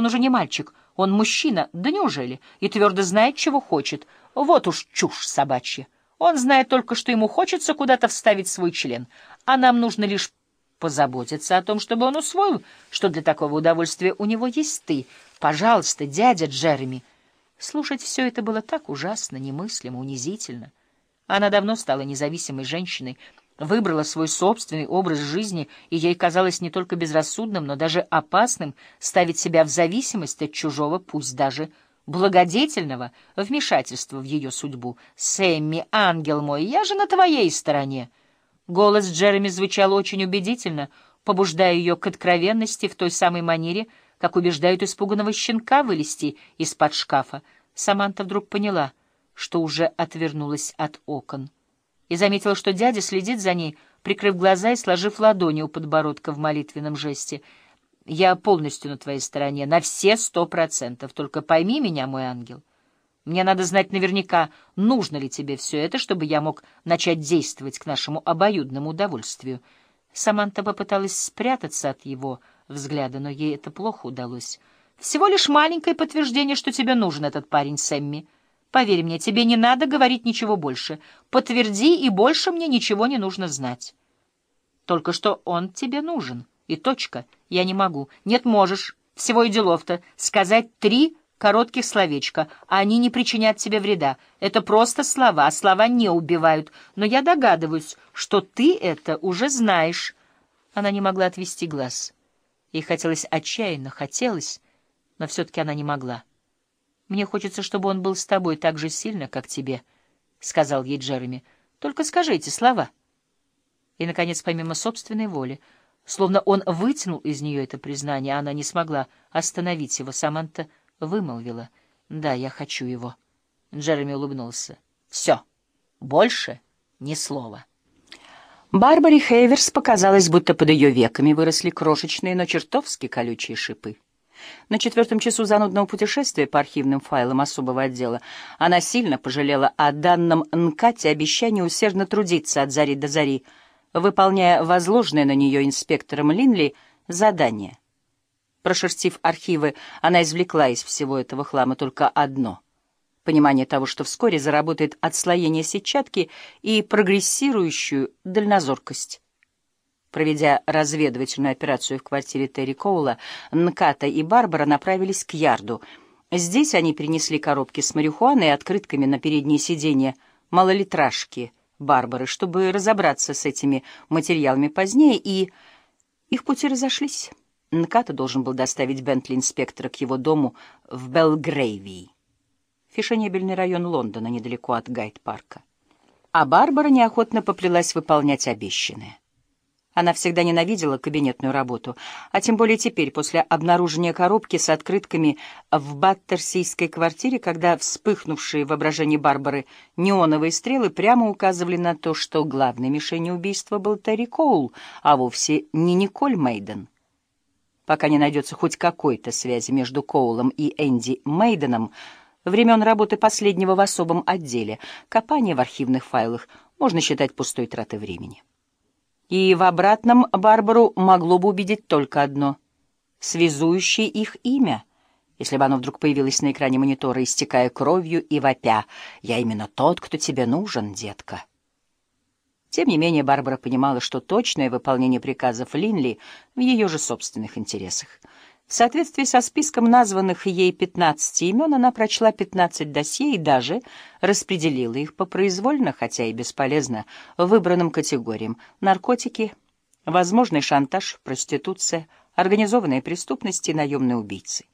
Он уже не мальчик, он мужчина, да неужели? И твердо знает, чего хочет. Вот уж чушь собачья. Он знает только, что ему хочется куда-то вставить свой член, а нам нужно лишь позаботиться о том, чтобы он усвоил, что для такого удовольствия у него есть ты. Пожалуйста, дядя Джереми. Слушать все это было так ужасно, немыслимо, унизительно. Она давно стала независимой женщиной, выбрала свой собственный образ жизни, и ей казалось не только безрассудным, но даже опасным ставить себя в зависимость от чужого, пусть даже благодетельного вмешательства в ее судьбу. «Сэмми, ангел мой, я же на твоей стороне!» Голос Джереми звучал очень убедительно, побуждая ее к откровенности в той самой манере, как убеждают испуганного щенка вылезти из-под шкафа. Саманта вдруг поняла, что уже отвернулась от окон и заметила, что дядя следит за ней, прикрыв глаза и сложив ладони у подбородка в молитвенном жесте. «Я полностью на твоей стороне, на все сто процентов. Только пойми меня, мой ангел. Мне надо знать наверняка, нужно ли тебе все это, чтобы я мог начать действовать к нашему обоюдному удовольствию». Саманта попыталась спрятаться от его взгляда, но ей это плохо удалось. «Всего лишь маленькое подтверждение, что тебе нужен этот парень, Сэмми». Поверь мне, тебе не надо говорить ничего больше. Подтверди, и больше мне ничего не нужно знать. Только что он тебе нужен. И точка. Я не могу. Нет, можешь. Всего и делов-то. Сказать три коротких словечка. Они не причинят тебе вреда. Это просто слова. Слова не убивают. Но я догадываюсь, что ты это уже знаешь. Она не могла отвести глаз. Ей хотелось отчаянно, хотелось, но все-таки она не могла. «Мне хочется, чтобы он был с тобой так же сильно, как тебе», — сказал ей Джереми. «Только скажи эти слова». И, наконец, помимо собственной воли, словно он вытянул из нее это признание, она не смогла остановить его. Саманта вымолвила. «Да, я хочу его». Джереми улыбнулся. «Все. Больше ни слова». Барбаре Хейверс показалось, будто под ее веками выросли крошечные, но чертовски колючие шипы. На четвертом часу занудного путешествия по архивным файлам особого отдела она сильно пожалела о данном НКАТе обещании усердно трудиться от зари до зари, выполняя возложенное на нее инспектором Линли задание. Прошерстив архивы, она извлекла из всего этого хлама только одно — понимание того, что вскоре заработает отслоение сетчатки и прогрессирующую дальнозоркость. Проведя разведывательную операцию в квартире Терри Коула, Нката и Барбара направились к ярду. Здесь они принесли коробки с марихуаной и открытками на переднее сиденье малолитражки Барбары, чтобы разобраться с этими материалами позднее, и их пути разошлись. Нката должен был доставить Бентли инспектора к его дому в Белгрейвии, фешенебельный район Лондона, недалеко от Гайд-парка. А Барбара неохотно поплелась выполнять обещанное. Она всегда ненавидела кабинетную работу, а тем более теперь, после обнаружения коробки с открытками в баттерсийской квартире, когда вспыхнувшие в воображении Барбары неоновые стрелы прямо указывали на то, что главной мишенью убийства был Терри Коул, а вовсе не Николь Мейден. Пока не найдется хоть какой-то связи между Коулом и Энди Мейденом, времен работы последнего в особом отделе, копание в архивных файлах можно считать пустой тратой времени. И в обратном Барбару могло бы убедить только одно — связующее их имя, если бы оно вдруг появилось на экране монитора, истекая кровью и вопя. «Я именно тот, кто тебе нужен, детка». Тем не менее, Барбара понимала, что точное выполнение приказов Линли в ее же собственных интересах — в соответствии со списком названных ей 15 имен она прочла 15 досье и даже распределила их по произвольно, хотя и бесполезно, выбранным категориям — наркотики, возможный шантаж, проституция, организованная преступность и наемные убийцы.